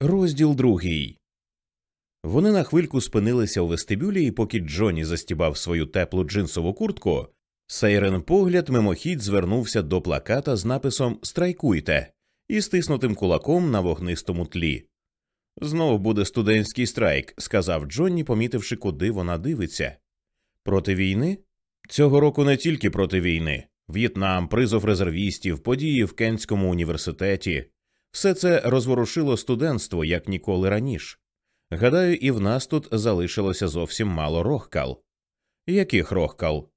Розділ другий. Вони на хвильку спинилися у вестибюлі, і поки Джонні застібав свою теплу джинсову куртку, Сейрен погляд мимохідь звернувся до плаката з написом Страйкуйте і стиснутим кулаком на вогнистому тлі. Знов буде студентський страйк, сказав Джонні, помітивши, куди вона дивиться. Проти війни? Цього року не тільки проти війни. В'єтнам, призов резервістів, події в Кентському університеті. Все це розворушило студентство як ніколи раніше. Гадаю, і в нас тут залишилося зовсім мало рохкал. Яких рохкал?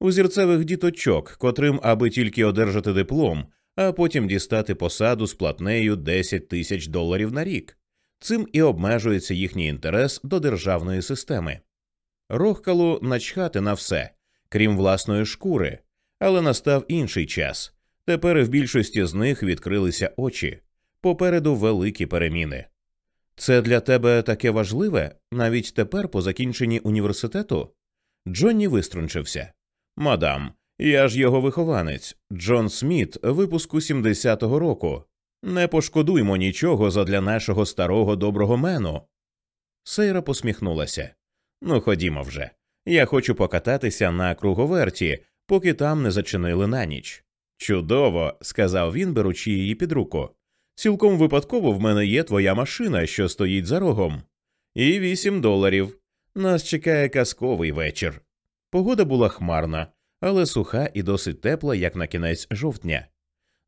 Узірцевих діточок, котрим, аби тільки одержати диплом, а потім дістати посаду з платнею 10 тисяч доларів на рік. Цим і обмежується їхній інтерес до державної системи. Рохкалу начхати на все, крім власної шкури, але настав інший час. Тепер в більшості з них відкрилися очі попереду великі переміни. Це для тебе таке важливе навіть тепер, по закінченні університету? Джонні виструнчився. Мадам, я ж його вихованець, Джон Сміт, випуску 70-го року. Не пошкодуймо нічого задля нашого старого доброго мену. Сейра посміхнулася. Ну, ходімо вже. Я хочу покататися на круговерті, поки там не зачинили на ніч. Чудово, сказав він, беручи її під руку. Цілком випадково в мене є твоя машина, що стоїть за рогом, і вісім доларів. Нас чекає казковий вечір. Погода була хмарна, але суха і досить тепла, як на кінець жовтня.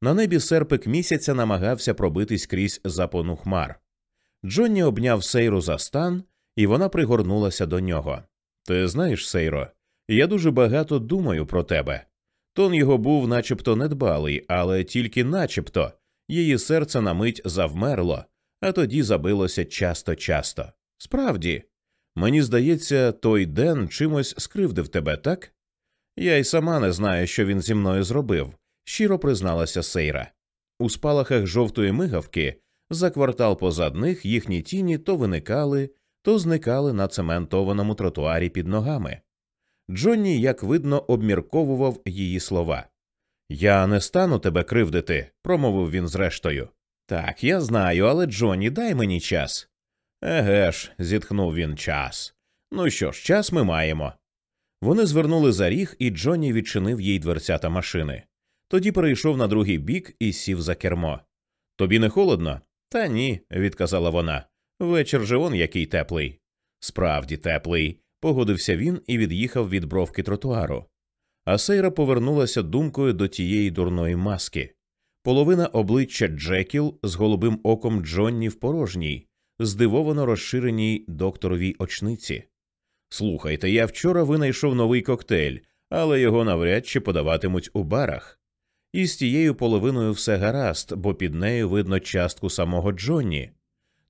На небі серпик місяця намагався пробитись крізь запону хмар. Джонні обняв Сейру за стан, і вона пригорнулася до нього. Ти знаєш, Сейро, я дуже багато думаю про тебе. Тон його був начебто недбалий, але тільки начебто. Її серце на мить завмерло, а тоді забилося часто-часто. Справді, мені здається, той ден чимось скривдив тебе, так? Я й сама не знаю, що він зі мною зробив, щиро призналася Сейра. У спалахах жовтої мигавки за квартал позад них їхні тіні то виникали, то зникали на цементованому тротуарі під ногами. Джонні, як видно, обмірковував її слова. Я не стану тебе кривдити, промовив він зрештою. Так, я знаю, але Джонні, дай мені час. Еге ж, зітхнув він час. Ну що ж, час ми маємо. Вони звернули за ріг, і Джонні відчинив їй дверцята машини. Тоді перейшов на другий бік і сів за кермо. Тобі не холодно? Та ні, відказала вона. Вечір же он який теплий. Справді теплий, погодився він і від'їхав від бровки тротуару. А Сейра повернулася думкою до тієї дурної маски. Половина обличчя Джекіл з голубим оком Джонні в порожній, здивовано розширеній докторовій очниці. Слухайте, я вчора винайшов новий коктейль, але його навряд чи подаватимуть у барах. І з тією половиною все гаразд, бо під нею видно частку самого Джонні.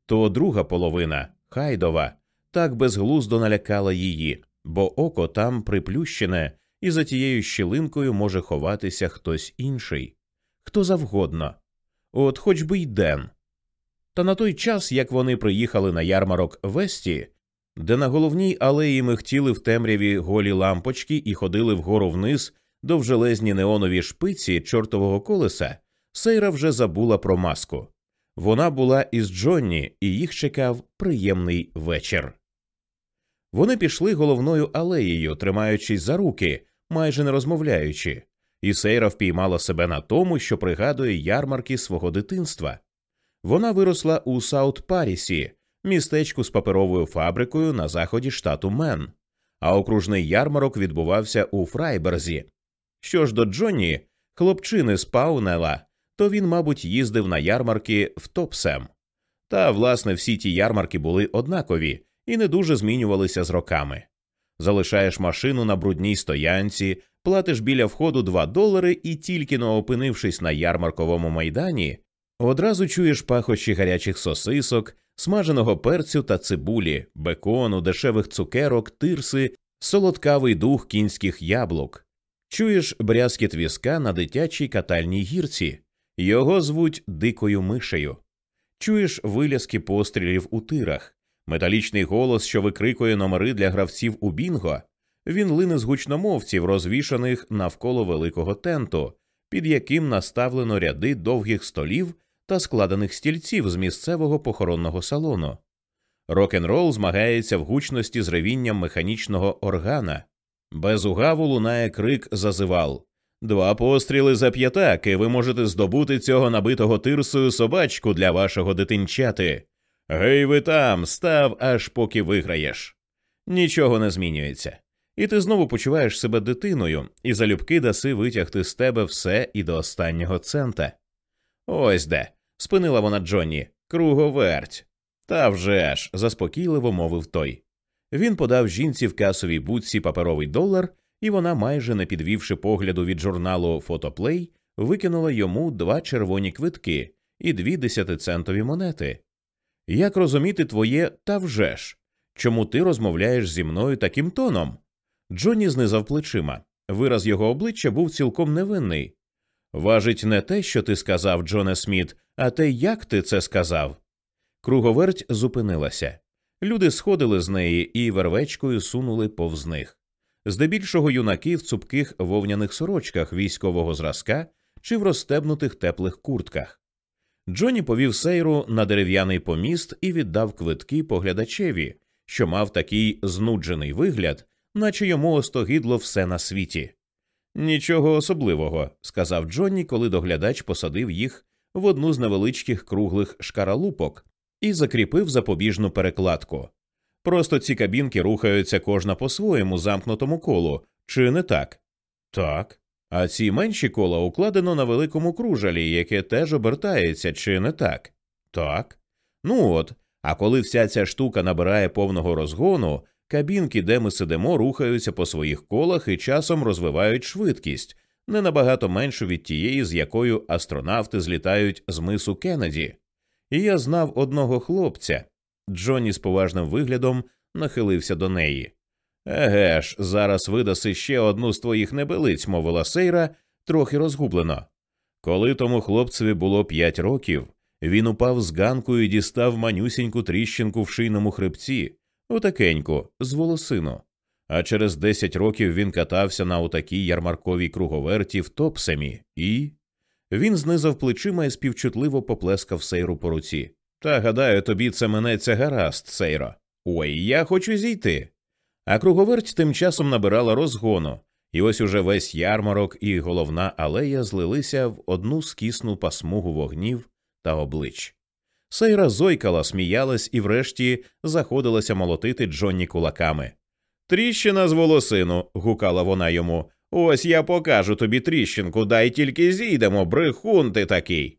То друга половина, хайдова, так безглуздо налякала її, бо око там приплющене і за тією щілинкою може ховатися хтось інший, хто завгодно, от хоч би й Ден. Та на той час, як вони приїхали на ярмарок Весті, де на головній алеї михтіли в темряві голі лампочки і ходили вгору вниз довжелезні неонові шпиці чортового колеса, Сейра вже забула про маску. Вона була із Джонні, і їх чекав приємний вечір. Вони пішли головною алеєю, тримаючись за руки, майже не розмовляючи, і Сейра впіймала себе на тому, що пригадує ярмарки свого дитинства. Вона виросла у Саут Парісі, містечку з паперовою фабрикою на заході штату Мен, а окружний ярмарок відбувався у Фрайберзі. Що ж до Джонні, хлопчини з Паунела, то він, мабуть, їздив на ярмарки в Топсем. Та, власне, всі ті ярмарки були однакові і не дуже змінювалися з роками. Залишаєш машину на брудній стоянці, платиш біля входу 2 долари і тільки но опинившись на ярмарковому майдані, одразу чуєш пахощі гарячих сосисок, смаженого перцю та цибулі, бекону, дешевих цукерок, тирси, солодкавий дух кінських яблук. Чуєш брязкіт візка на дитячій катальній гірці, його звуть дикою мишею. Чуєш виляски пострілів у тирах, металічний голос, що викрикує номери для гравців у Бінго. Він лине з гучномовців, розвішаних навколо великого тенту, під яким наставлено ряди довгих столів та складених стільців з місцевого похоронного салону. Рок н рол змагається в гучності з ревінням механічного органа. Без угаву лунає крик зазивал. Два постріли за п'ятак, і ви можете здобути цього набитого тирсою собачку для вашого дитинчати. Гей, ви там, став, аж поки виграєш. Нічого не змінюється. І ти знову почуваєш себе дитиною, і залюбки даси витягти з тебе все і до останнього цента. Ось де. спинила вона Джонні. Круговерть. Та вже ж, заспокійливо мовив той. Він подав жінці в касовій будці паперовий долар, і вона, майже не підвівши погляду від журналу Фотоплей, викинула йому два червоні квитки і дві десятицентові монети. Як розуміти твоє «та вже ж»? Чому ти розмовляєш зі мною таким тоном? Джонні знизав плечима. Вираз його обличчя був цілком невинний. Важить не те, що ти сказав, Джоне Сміт, а те, як ти це сказав. Круговерть зупинилася. Люди сходили з неї і вервечкою сунули повз них. Здебільшого юнаки в цупких вовняних сорочках військового зразка чи в розстебнутих теплих куртках. Джонні повів сейру на дерев'яний поміст і віддав квитки поглядачеві, що мав такий знуджений вигляд, наче йому остогідло все на світі. Нічого особливого, сказав Джонні, коли доглядач посадив їх в одну з невеличких круглих шкаралупок і закріпив запобіжну перекладку. Просто ці кабінки рухаються кожна по своєму замкнутому колу, чи не так? Так. А ці менші кола укладено на великому кружалі, яке теж обертається, чи не так? Так. Ну от. А коли вся ця штука набирає повного розгону, кабінки, де ми сидимо, рухаються по своїх колах і часом розвивають швидкість, не набагато меншу від тієї, з якою астронавти злітають з мису Кеннеді. І я знав одного хлопця. Джонні з поважним виглядом нахилився до неї. Еге ж, зараз видаси ще одну з твоїх небелиць, мовила Сейра, трохи розгублено. Коли тому хлопцеві було п'ять років, він упав з ганку і дістав манюсіньку тріщинку в шийному хребці, отакеньку, з волосину. А через десять років він катався на отакій ярмарковій круговерті в Топсемі, і. Він знизав плечима і співчутливо поплескав сейру по руці. Та гадаю, тобі це минеться гаразд, Сейро. Ой, я хочу зійти. А круговерть тим часом набирала розгону, і ось уже весь ярмарок і головна алея злилися в одну скісну пасмугу вогнів та облич. Сейра зойкала, сміялась і врешті заходилася молотити Джонні кулаками. Тріщина з волосину. гукала вона йому. Ось я покажу тобі тріщинку, дай тільки зійдемо, брехун ти такий.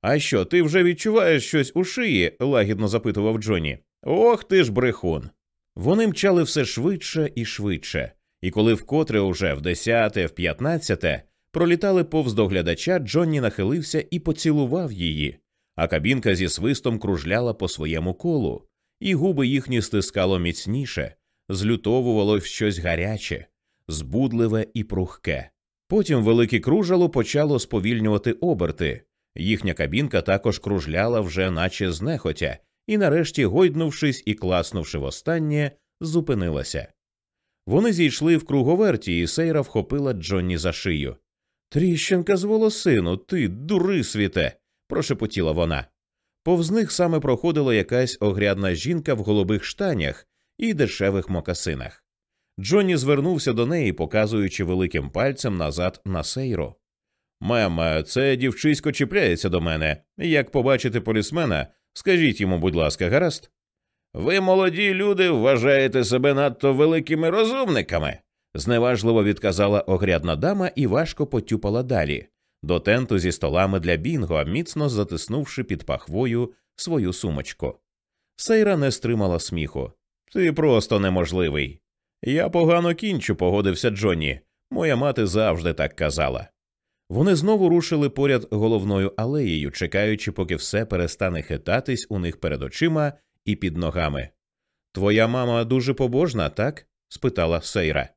А що, ти вже відчуваєш щось у шиї? лагідно запитував Джонні. Ох ти ж брехун. Вони мчали все швидше і швидше, і коли вкотре уже в десяте, в п'ятнадцяте пролітали повз доглядача, Джонні нахилився і поцілував її, а кабінка зі свистом кружляла по своєму колу, і губи їхні стискало міцніше, злютовувало щось гаряче, збудливе і прухке. Потім велике кружало почало сповільнювати оберти. Їхня кабінка також кружляла вже, наче знехотя, і, нарешті, гойднувшись і класнувши востаннє, зупинилася. Вони зійшли в круговерті, і Сейра вхопила Джонні за шию. Тріщенка з волосину, ти, дури світе, прошепотіла вона. Повз них саме проходила якась огрядна жінка в голубих штанях і дешевих мокасинах. Джонні звернувся до неї, показуючи великим пальцем назад на сейру. Мем, це дівчисько чіпляється до мене. Як побачите полісмена, скажіть йому, будь ласка, гаразд. Ви, молоді люди, вважаєте себе надто великими розумниками, зневажливо відказала огрядна дама і важко потюпала далі, до тенту зі столами для бінго, міцно затиснувши під пахвою свою сумочку. Сейра не стримала сміху. Ти просто неможливий. Я погано кінчу, погодився Джонні. Моя мати завжди так казала. Вони знову рушили поряд головною алеєю, чекаючи, поки все перестане хитатись у них перед очима і під ногами. Твоя мама дуже побожна, так? спитала Сейра.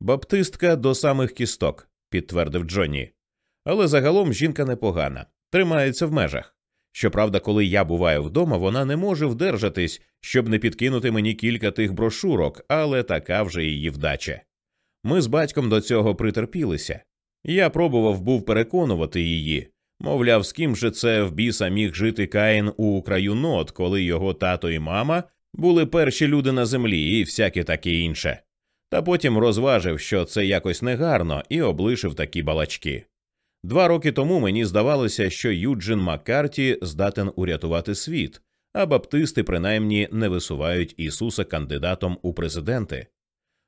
Баптистка до самих кісток, підтвердив Джонні. Але загалом жінка непогана, тримається в межах. Щоправда, коли я буваю вдома, вона не може вдержатись, щоб не підкинути мені кілька тих брошурок, але така вже її вдача. Ми з батьком до цього притерпілися. Я пробував був переконувати її, Мовляв, з ким же це в біса міг жити Каїн у краю нот, коли його тато і мама були перші люди на землі і всяке таке інше. Та потім розважив, що це якось негарно, і облишив такі балачки. Два роки тому мені здавалося, що Юджин Маккарті здатен урятувати світ, а баптисти принаймні не висувають Ісуса кандидатом у президенти.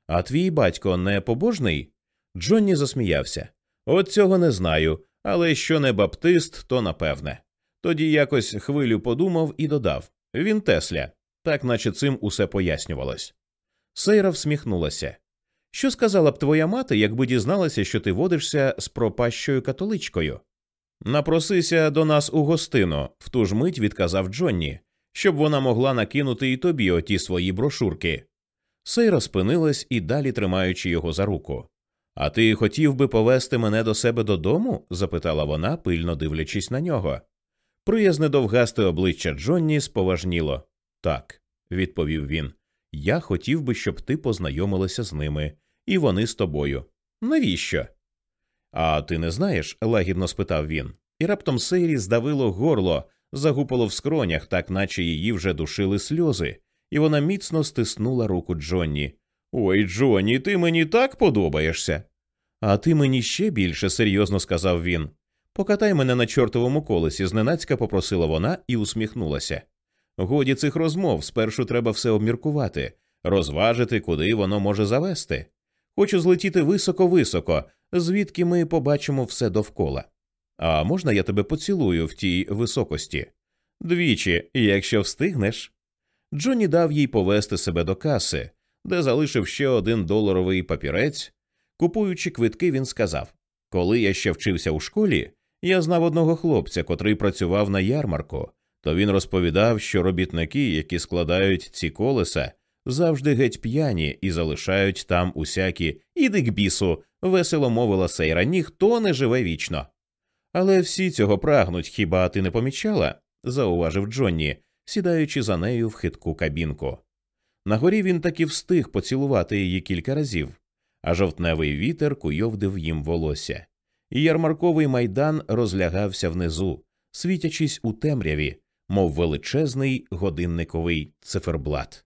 А твій батько не побожний? Джонні засміявся. От цього не знаю, але що не баптист, то напевне. Тоді якось хвилю подумав і додав він Тесля, так наче цим усе пояснювалось. Сейра всміхнулася. Що сказала б твоя мати, якби дізналася, що ти водишся з пропащою католичкою? Напросися до нас у гостину, в ту ж мить відказав Джонні, щоб вона могла накинути і тобі оті свої брошурки. Сейра спинилась і далі тримаючи його за руку. А ти хотів би повести мене до себе додому? запитала вона, пильно дивлячись на нього. Приязне довгасте обличчя Джонні споважніло. Так, відповів він. Я хотів би, щоб ти познайомилася з ними, і вони з тобою. Навіщо? А ти не знаєш? лагідно спитав він. І раптом Сейрі здавило горло, загупало в скронях, так наче її вже душили сльози, і вона міцно стиснула руку Джонні. Ой, Джонні, ти мені так подобаєшся. А ти мені ще більше, серйозно сказав він. Покатай мене на чортовому колесі, зненацька попросила вона і усміхнулася. Годі цих розмов спершу треба все обміркувати, розважити, куди воно може завести. Хочу злетіти високо-високо, звідки ми побачимо все довкола. А можна я тебе поцілую в тій високості? Двічі, якщо встигнеш. Джонні дав їй повести себе до каси, де залишив ще один доларовий папірець. Купуючи квитки, він сказав Коли я ще вчився у школі, я знав одного хлопця, котрий працював на ярмарку, то він розповідав, що робітники, які складають ці колеса, завжди геть п'яні і залишають там усякі іди к бісу, весело мовила Сейра, ніхто не живе вічно. Але всі цього прагнуть, хіба ти не помічала? зауважив Джонні, сідаючи за нею в хитку кабінку. Нагорі він таки встиг поцілувати її кілька разів, а жовтневий вітер куйовдив їм волосся, і ярмарковий майдан розлягався внизу, світячись у темряві, мов величезний годинниковий циферблат.